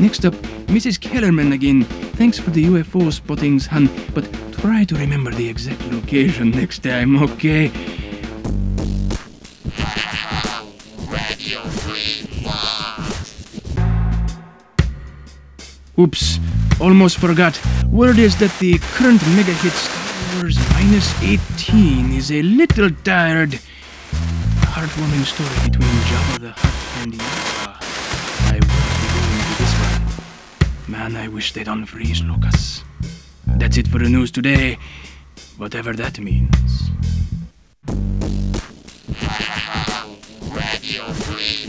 Next up, Mrs. Kellerman again. Thanks for the UFO spottings, hun, but try to remember the exact location next time, okay? Oops, almost forgot. Word is that the current mega hit Star Wars Minus 18 is a little tired. Heartwarming story between Jabba the Hutt Man, I wish they'd unfreeze Lucas. That's it for the news today, whatever that means. Radio Free.